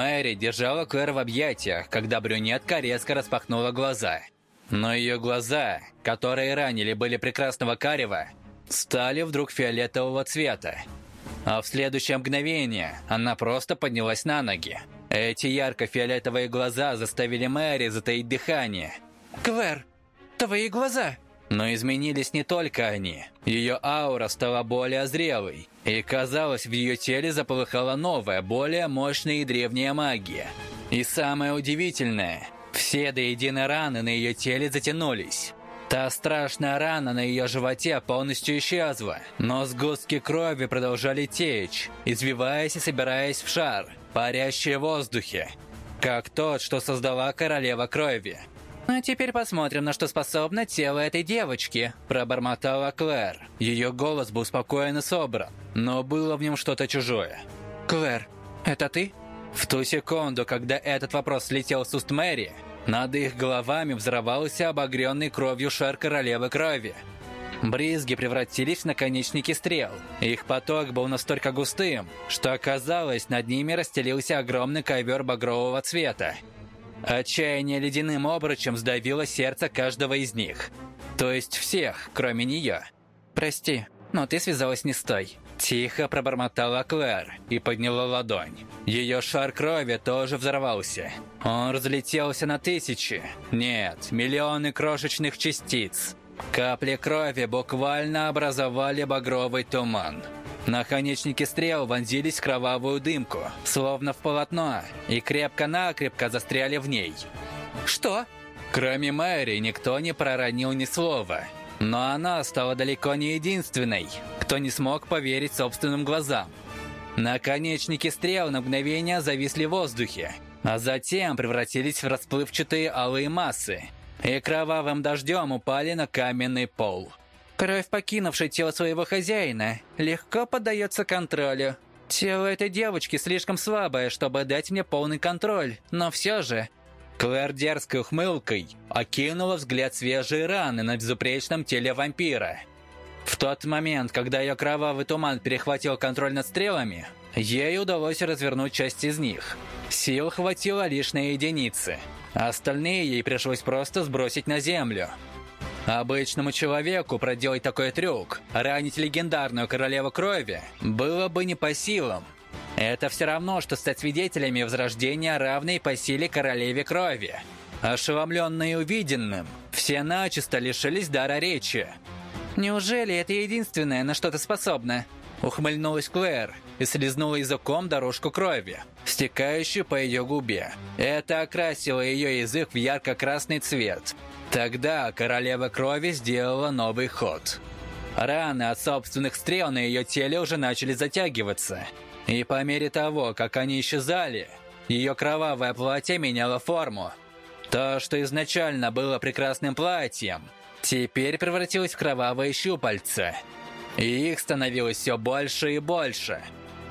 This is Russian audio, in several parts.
Мэри держала Клэр в объятиях, когда брюнетка резко распахнула глаза. Но ее глаза, которые ранили были прекрасного карева, стали вдруг фиолетового цвета. А в следующее мгновение она просто поднялась на ноги. Эти ярко-фиолетовые глаза заставили Мэри затаить дыхание. «Клэр, твои глаза!» Но изменились не только они. Ее аура стала более зрелой, и, казалось, в ее теле заполыхала новая, более мощная и древняя магия. И самое удивительное, все до единой раны на ее теле затянулись. Та страшная рана на ее животе полностью исчезла, но сгустки крови продолжали течь, извиваясь и собираясь в шар, парящий в воздухе, как тот, что создала королева крови. «А теперь посмотрим, на что способно тело этой девочки», – пробормотала Клэр. Ее голос был спокоен и собран, но было в нем что-то чужое. «Клэр, это ты?» В ту секунду, когда этот вопрос слетел с уст Мэри, над их головами взорвался обогренный кровью шар королевы крови. Брызги превратились в наконечники стрел. Их поток был настолько густым, что оказалось, над ними расстелился огромный ковер багрового цвета. Отчаяние ледяным обручем сдавило сердце каждого из них. То есть всех, кроме нее. «Прости, но ты связалась не с той». Тихо пробормотала Клэр и подняла ладонь. Ее шар крови тоже взорвался. Он разлетелся на тысячи, нет, миллионы крошечных частиц. Капли крови буквально образовали багровый туман. Наконечники стрел вонзились в кровавую дымку, словно в полотно, и крепко-накрепко застряли в ней. «Что?» Кроме Мэри, никто не проронил ни слова. Но она стала далеко не единственной, кто не смог поверить собственным глазам. Наконечники стрел на мгновение зависли в воздухе, а затем превратились в расплывчатые алые массы и кровавым дождем упали на каменный пол. Кровь, покинувшая тело своего хозяина, легко поддается контролю. Тело этой девочки слишком слабое, чтобы дать мне полный контроль, но все же... Клэр дерзкой ухмылкой окинула взгляд свежие раны на безупречном теле вампира. В тот момент, когда ее кровавый туман перехватил контроль над стрелами, ей удалось развернуть часть из них. Сил хватило лишь на единицы, остальные ей пришлось просто сбросить на землю – Обычному человеку проделать такой трюк, ранить легендарную королеву крови, было бы не по силам. Это все равно, что стать свидетелями возрождения равной по силе королеве крови. Ошеломленные увиденным, все начисто лишились дара речи. «Неужели это единственное, на что ты способна?» Ухмыльнулась Клэр и слезнула языком дорожку крови, стекающую по ее губе. Это окрасило ее язык в ярко-красный цвет, Тогда королева крови сделала новый ход. Раны от собственных стрел на ее теле уже начали затягиваться. И по мере того, как они исчезали, ее кровавое платье меняло форму. То, что изначально было прекрасным платьем, теперь превратилось в кровавые щупальца. И их становилось все больше и больше.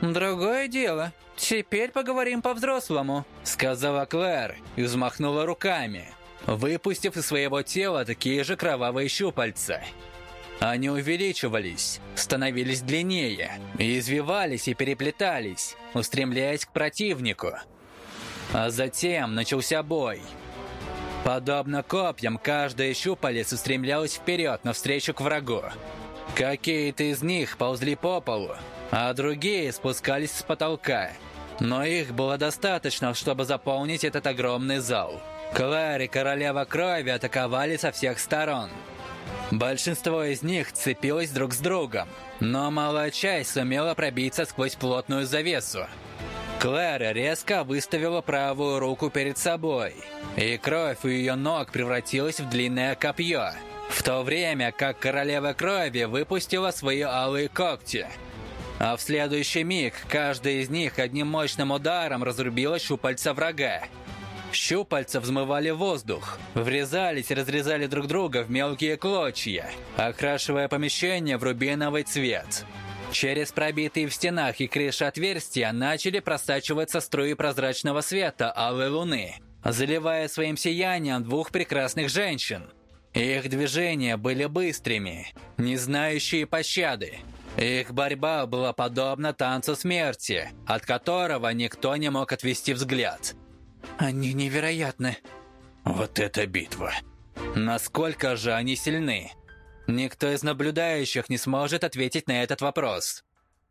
«Другое дело. Теперь поговорим по-взрослому», — сказала Клэр и взмахнула руками выпустив из своего тела такие же кровавые щупальца. Они увеличивались, становились длиннее, извивались и переплетались, устремляясь к противнику. А затем начался бой. Подобно копьям, каждая щупалец устремлялась вперед навстречу к врагу. Какие-то из них ползли по полу, а другие спускались с потолка. Но их было достаточно, чтобы заполнить этот огромный зал. Клэр и Королева Крови атаковали со всех сторон. Большинство из них цепилось друг с другом, но малая часть сумела пробиться сквозь плотную завесу. Клэр резко выставила правую руку перед собой, и кровь у ее ног превратилась в длинное копье, в то время как Королева Крови выпустила свои алые когти. А в следующий миг каждая из них одним мощным ударом разрубила щупальца врага, Щупальца взмывали воздух, врезались и разрезали друг друга в мелкие клочья, окрашивая помещение в рубиновый цвет. Через пробитые в стенах и крыше отверстия начали просачиваться струи прозрачного света алой луны, заливая своим сиянием двух прекрасных женщин. Их движения были быстрыми, не знающие пощады. Их борьба была подобна танцу смерти, от которого никто не мог отвести взгляд. Они невероятны. Вот эта битва. Насколько же они сильны? Никто из наблюдающих не сможет ответить на этот вопрос.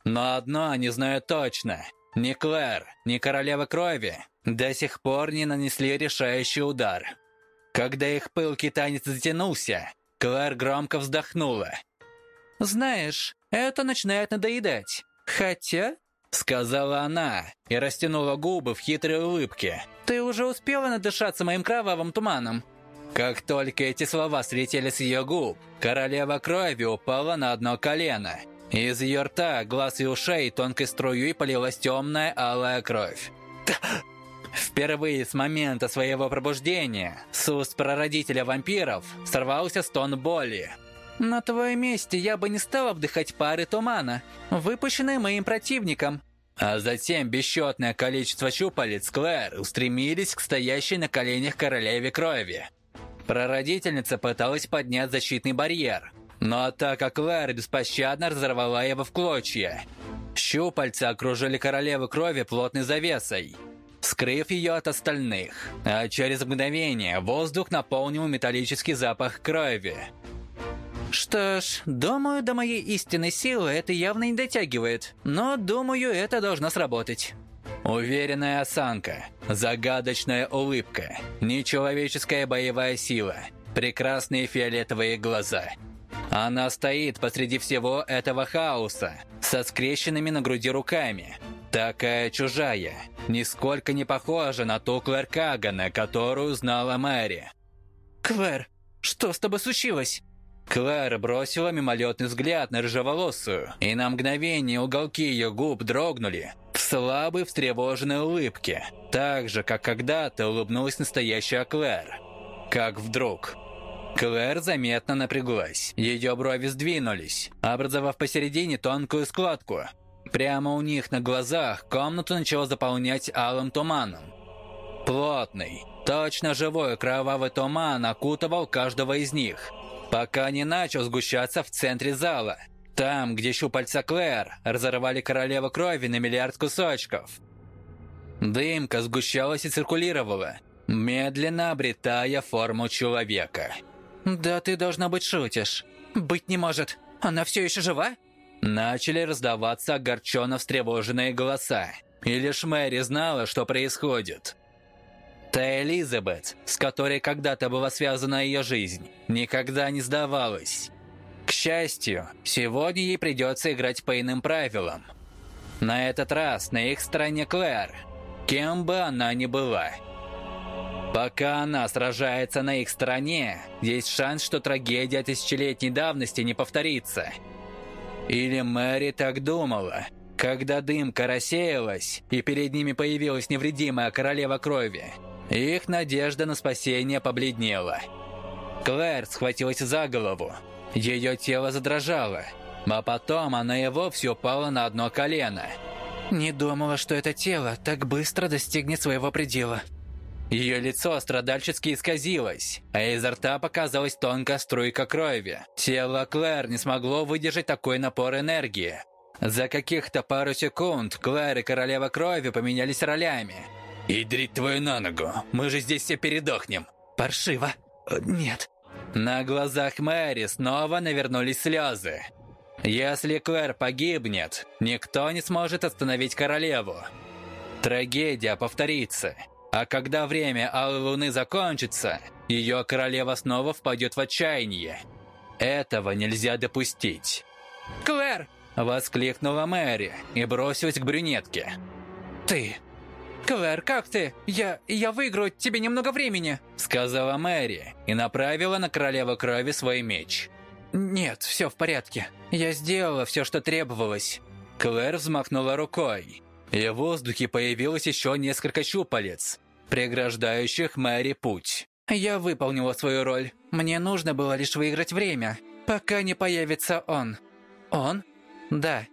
Но одно они знают точно. Ни Клэр, ни Королева Крови до сих пор не нанесли решающий удар. Когда их пылкий танец затянулся, Клэр громко вздохнула. «Знаешь, это начинает надоедать. Хотя...» Сказала она и растянула губы в хитрой улыбке. «Ты уже успела надышаться моим кровавым туманом?» Как только эти слова слетели с ее губ, королева крови упала на одно колено. Из ее рта, глаз и ушей тонкой струей полилась темная алая кровь. Впервые с момента своего пробуждения с уст прародителя вампиров сорвался стон боли. «На твоем месте я бы не стала вдыхать пары тумана, выпущенные моим противником». А затем бесчетное количество щупалец Клэр устремились к стоящей на коленях королеве крови. Прародительница пыталась поднять защитный барьер, но атака Клэр беспощадно разорвала его в клочья. Щупальца окружили королеву крови плотной завесой – скрыв ее от остальных. А через мгновение воздух наполнил металлический запах крови. Что ж, думаю, до моей истинной силы это явно не дотягивает, но думаю, это должно сработать. Уверенная осанка, загадочная улыбка, нечеловеческая боевая сила, прекрасные фиолетовые глаза. Она стоит посреди всего этого хаоса, со скрещенными на груди руками, Такая чужая, нисколько не похожа на ту Клэр Кагана, которую знала Мэри. «Клэр, что с тобой случилось?» Клэр бросила мимолетный взгляд на рыжеволосую, и на мгновение уголки ее губ дрогнули в слабой встревоженной улыбке, так же, как когда-то улыбнулась настоящая Клэр. Как вдруг... Клэр заметно напряглась. Ее брови сдвинулись, образовав посередине тонкую складку, Прямо у них на глазах комнату начало заполнять алым туманом. Плотный, точно живой кровавый туман окутывал каждого из них, пока не начал сгущаться в центре зала, там, где щупальца Клэр разорвали королеву крови на миллиард кусочков. Дымка сгущалась и циркулировала, медленно обретая форму человека. «Да ты, должна быть, шутишь. Быть не может. Она все еще жива?» Начали раздаваться огорченно встревоженные голоса. И лишь Мэри знала, что происходит. Та Элизабет, с которой когда-то была связана ее жизнь, никогда не сдавалась. К счастью, сегодня ей придется играть по иным правилам. На этот раз на их стороне Клэр, кем бы она ни была. Пока она сражается на их стороне, есть шанс, что трагедия тысячелетней давности не повторится – или Мэри так думала, когда дымка рассеялась, и перед ними появилась невредимая королева крови. Их надежда на спасение побледнела. Клэр схватилась за голову. Ее тело задрожало, а потом она и вовсе упала на одно колено. «Не думала, что это тело так быстро достигнет своего предела», ее лицо страдальчески исказилось, а изо рта показалась тонкая струйка крови. Тело Клэр не смогло выдержать такой напор энергии. За каких-то пару секунд Клэр и Королева Крови поменялись ролями. «Идрить твою на ногу, мы же здесь все передохнем!» «Паршиво! Э, нет!» На глазах Мэри снова навернулись слезы. Если Клэр погибнет, никто не сможет остановить королеву. Трагедия повторится. А когда время Алой Луны закончится, ее королева снова впадет в отчаяние. Этого нельзя допустить. «Клэр!» – воскликнула Мэри и бросилась к брюнетке. «Ты! Клэр, как ты? Я... я выиграю тебе немного времени!» – сказала Мэри и направила на королеву крови свой меч. «Нет, все в порядке. Я сделала все, что требовалось». Клэр взмахнула рукой, и в воздухе появилось еще несколько щупалец, преграждающих Мэри путь. «Я выполнила свою роль. Мне нужно было лишь выиграть время, пока не появится он». «Он?» «Да.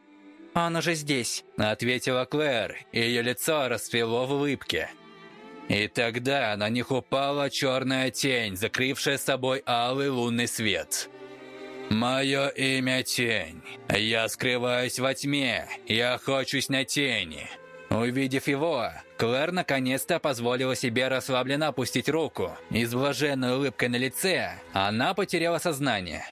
Он уже здесь», — ответила Клэр, и ее лицо расцвело в улыбке. И тогда на них упала черная тень, закрывшая собой алый лунный свет. «Мое имя Тень. Я скрываюсь во тьме и охочусь на тени». Увидев его, Клэр наконец-то позволила себе расслабленно опустить руку, и с блаженной улыбкой на лице она потеряла сознание.